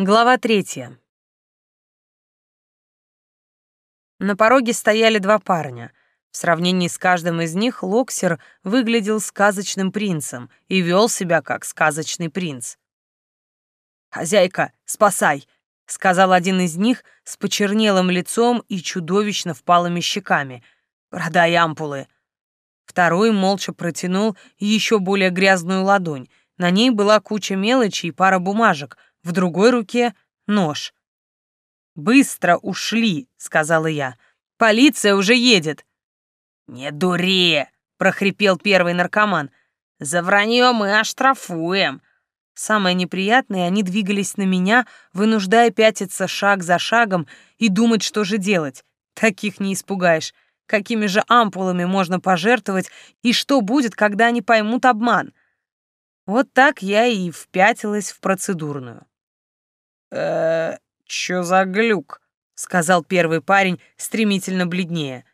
Глава третья. На пороге стояли два парня. В сравнении с каждым из них Локсер выглядел сказочным принцем и вел себя как сказочный принц. «Хозяйка, спасай!» — сказал один из них с почернелым лицом и чудовищно впалыми щеками. «Продай ампулы!» Второй молча протянул еще более грязную ладонь. На ней была куча мелочи и пара бумажек — в другой руке — нож. «Быстро ушли», — сказала я. «Полиция уже едет». «Не дури», — прохрипел первый наркоман. «За вранье мы оштрафуем». Самое неприятное, они двигались на меня, вынуждая пятиться шаг за шагом и думать, что же делать. Таких не испугаешь. Какими же ампулами можно пожертвовать, и что будет, когда они поймут обман? Вот так я и впятилась в процедурную э чё за глюк?» — сказал первый парень, стремительно бледнее.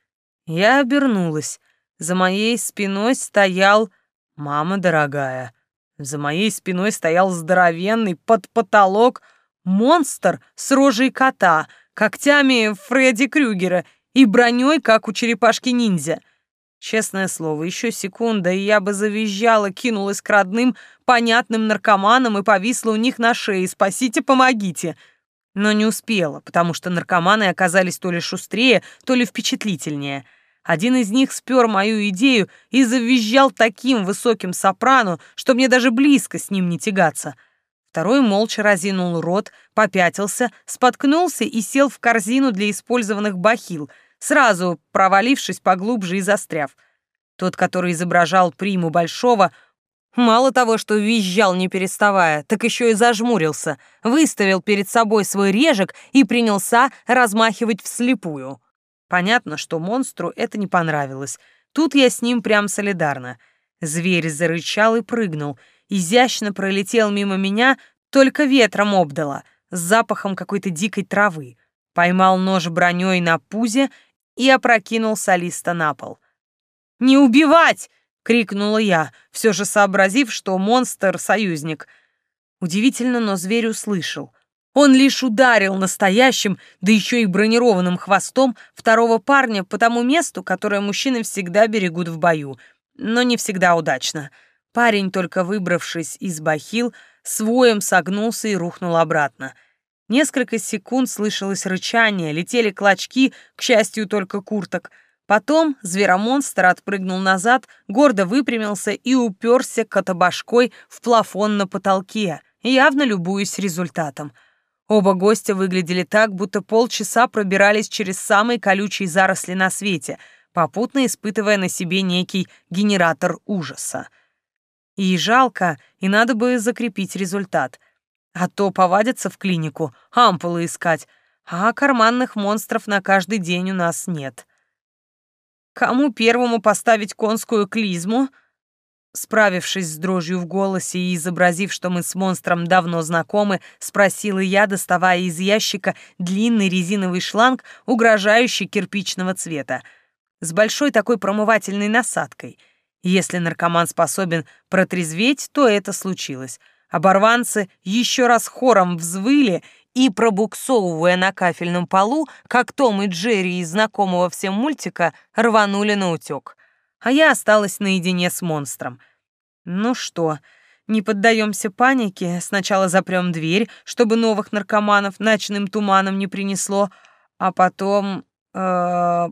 Я обернулась. За моей спиной стоял... Мама дорогая. За моей спиной стоял здоровенный под потолок монстр с рожей кота, когтями Фредди Крюгера и броней, как у черепашки-ниндзя. Честное слово, еще секунда, и я бы завизжала, кинулась к родным, понятным наркоманам и повисла у них на шее «Спасите, помогите!» Но не успела, потому что наркоманы оказались то ли шустрее, то ли впечатлительнее. Один из них спер мою идею и завизжал таким высоким сопрано, что мне даже близко с ним не тягаться. Второй молча разинул рот, попятился, споткнулся и сел в корзину для использованных бахил — сразу провалившись поглубже и застряв. Тот, который изображал приму Большого, мало того, что визжал не переставая, так еще и зажмурился, выставил перед собой свой режек и принялся размахивать вслепую. Понятно, что монстру это не понравилось. Тут я с ним прям солидарна. Зверь зарычал и прыгнул, изящно пролетел мимо меня, только ветром обдало, с запахом какой-то дикой травы. Поймал нож броней на пузе и опрокинул солиста на пол. «Не убивать!» — крикнула я, все же сообразив, что монстр — союзник. Удивительно, но зверь услышал. Он лишь ударил настоящим, да еще и бронированным хвостом второго парня по тому месту, которое мужчины всегда берегут в бою, но не всегда удачно. Парень, только выбравшись из бахил, своем согнулся и рухнул обратно — Несколько секунд слышалось рычание, летели клочки, к счастью, только курток. Потом зверомонстр отпрыгнул назад, гордо выпрямился и уперся котобашкой в плафон на потолке, явно любуясь результатом. Оба гостя выглядели так, будто полчаса пробирались через самые колючие заросли на свете, попутно испытывая на себе некий генератор ужаса. И жалко, и надо бы закрепить результат — а то повадятся в клинику ампулы искать, а карманных монстров на каждый день у нас нет. Кому первому поставить конскую клизму? Справившись с дрожью в голосе и изобразив, что мы с монстром давно знакомы, спросила я, доставая из ящика длинный резиновый шланг, угрожающий кирпичного цвета, с большой такой промывательной насадкой. Если наркоман способен протрезветь, то это случилось — Оборванцы еще раз хором взвыли и, пробуксовывая на кафельном полу, как Том и Джерри из знакомого всем мультика, рванули на утек. А я осталась наедине с монстром. Ну что, не поддаемся панике, сначала запрем дверь, чтобы новых наркоманов ночным туманом не принесло, а потом... Э,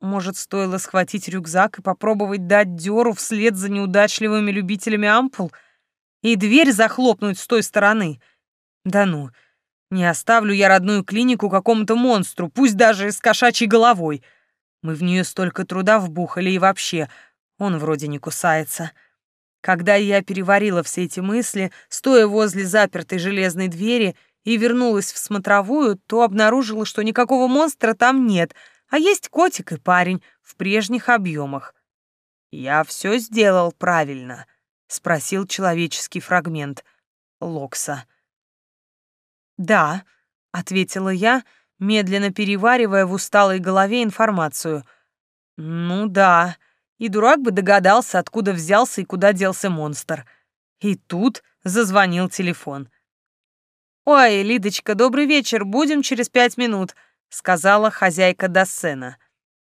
может, стоило схватить рюкзак и попробовать дать дёру вслед за неудачливыми любителями ампул — и дверь захлопнуть с той стороны. Да ну, не оставлю я родную клинику какому-то монстру, пусть даже с кошачьей головой. Мы в нее столько труда вбухали и вообще, он вроде не кусается. Когда я переварила все эти мысли, стоя возле запертой железной двери и вернулась в смотровую, то обнаружила, что никакого монстра там нет, а есть котик и парень в прежних объемах. Я все сделал правильно спросил человеческий фрагмент Локса. Да, ответила я, медленно переваривая в усталой голове информацию. Ну да, и дурак бы догадался, откуда взялся и куда делся монстр. И тут зазвонил телефон. «Ой, Лидочка, добрый вечер, будем через пять минут», — сказала хозяйка Дассена.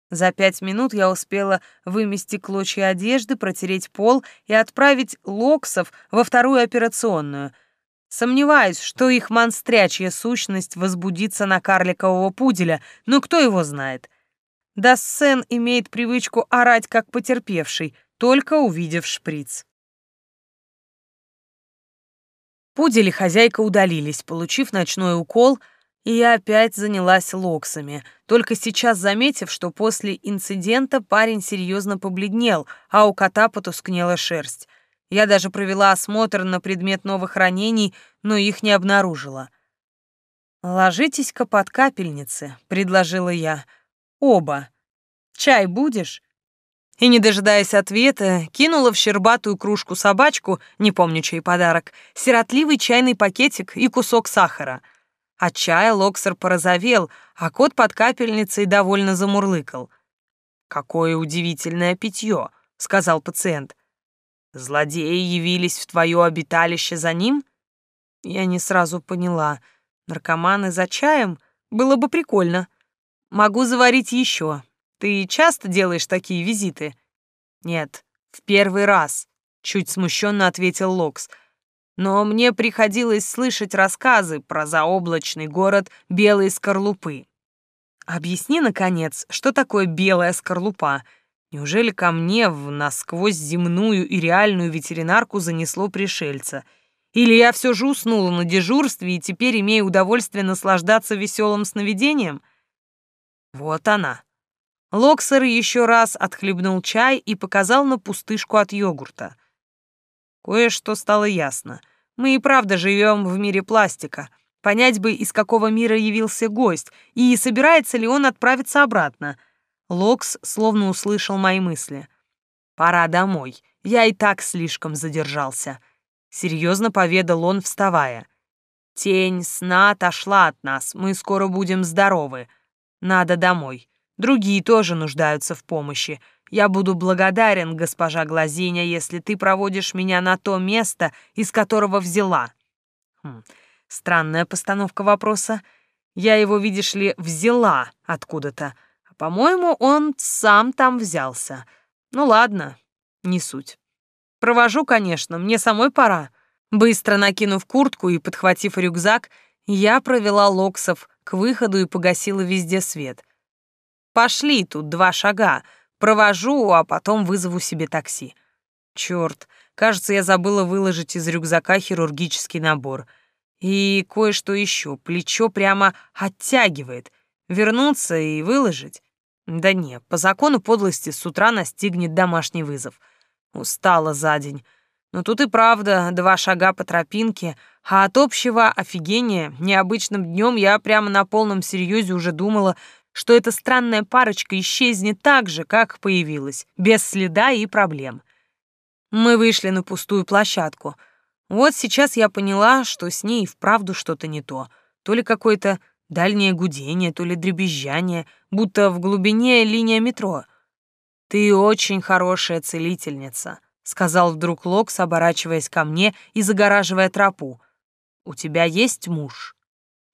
За пять минут я успела вымести клочья одежды, протереть пол и отправить локсов во вторую операционную. Сомневаюсь, что их монстрячья сущность возбудится на карликового пуделя, но кто его знает. Дассен имеет привычку орать как потерпевший, только увидев шприц. Пудель и хозяйка удалились, получив ночной укол — и я опять занялась локсами, только сейчас заметив, что после инцидента парень серьезно побледнел, а у кота потускнела шерсть. Я даже провела осмотр на предмет новых ранений, но их не обнаружила. «Ложитесь-ка под капельницы», — предложила я. «Оба. Чай будешь?» И, не дожидаясь ответа, кинула в щербатую кружку собачку, не помню чей подарок, сиротливый чайный пакетик и кусок сахара — от чая Локсер порозовел, а кот под капельницей довольно замурлыкал. «Какое удивительное питье», — сказал пациент. «Злодеи явились в твое обиталище за ним?» Я не сразу поняла. Наркоманы за чаем? Было бы прикольно. Могу заварить еще. Ты часто делаешь такие визиты? Нет, в первый раз, чуть смущенно ответил Локс но мне приходилось слышать рассказы про заоблачный город Белой Скорлупы. Объясни, наконец, что такое Белая Скорлупа? Неужели ко мне в насквозь земную и реальную ветеринарку занесло пришельца? Или я все же уснула на дежурстве и теперь имею удовольствие наслаждаться веселым сновидением? Вот она. Локсер еще раз отхлебнул чай и показал на пустышку от йогурта — Кое-что стало ясно. Мы и правда живем в мире пластика. Понять бы, из какого мира явился гость, и собирается ли он отправиться обратно. Локс словно услышал мои мысли. «Пора домой. Я и так слишком задержался», — серьезно поведал он, вставая. «Тень сна отошла от нас, мы скоро будем здоровы. Надо домой. Другие тоже нуждаются в помощи. Я буду благодарен, госпожа Глазиня, если ты проводишь меня на то место, из которого взяла. Хм, странная постановка вопроса. Я его, видишь ли, взяла откуда-то. А, по-моему, он сам там взялся. Ну ладно, не суть. Провожу, конечно, мне самой пора. Быстро накинув куртку и подхватив рюкзак, я провела Локсов к выходу и погасила везде свет. Пошли, тут два шага — Провожу, а потом вызову себе такси. Черт, кажется, я забыла выложить из рюкзака хирургический набор. И кое-что еще. Плечо прямо оттягивает. Вернуться и выложить? Да не, по закону подлости с утра настигнет домашний вызов. Устала за день. Но тут и правда два шага по тропинке, а от общего офигения необычным днем я прямо на полном серьезе уже думала, что эта странная парочка исчезнет так же, как появилась, без следа и проблем. Мы вышли на пустую площадку. Вот сейчас я поняла, что с ней вправду что-то не то. То ли какое-то дальнее гудение, то ли дребезжание, будто в глубине линия метро. «Ты очень хорошая целительница», — сказал вдруг Локс, оборачиваясь ко мне и загораживая тропу. «У тебя есть муж?»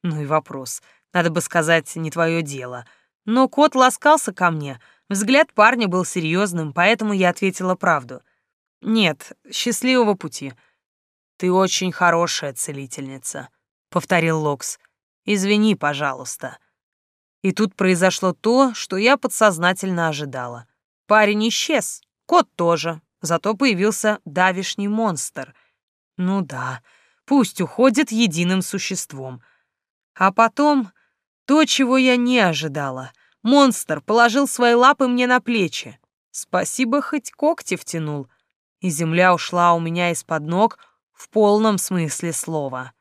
Ну и вопрос. Надо бы сказать, не твое дело. Но кот ласкался ко мне. Взгляд парня был серьезным, поэтому я ответила правду. Нет, счастливого пути. Ты очень хорошая целительница, повторил Локс. Извини, пожалуйста. И тут произошло то, что я подсознательно ожидала. Парень исчез, кот тоже, зато появился давишний монстр. Ну да, пусть уходит единым существом. А потом то, чего я не ожидала. Монстр положил свои лапы мне на плечи. Спасибо, хоть когти втянул. И земля ушла у меня из-под ног в полном смысле слова.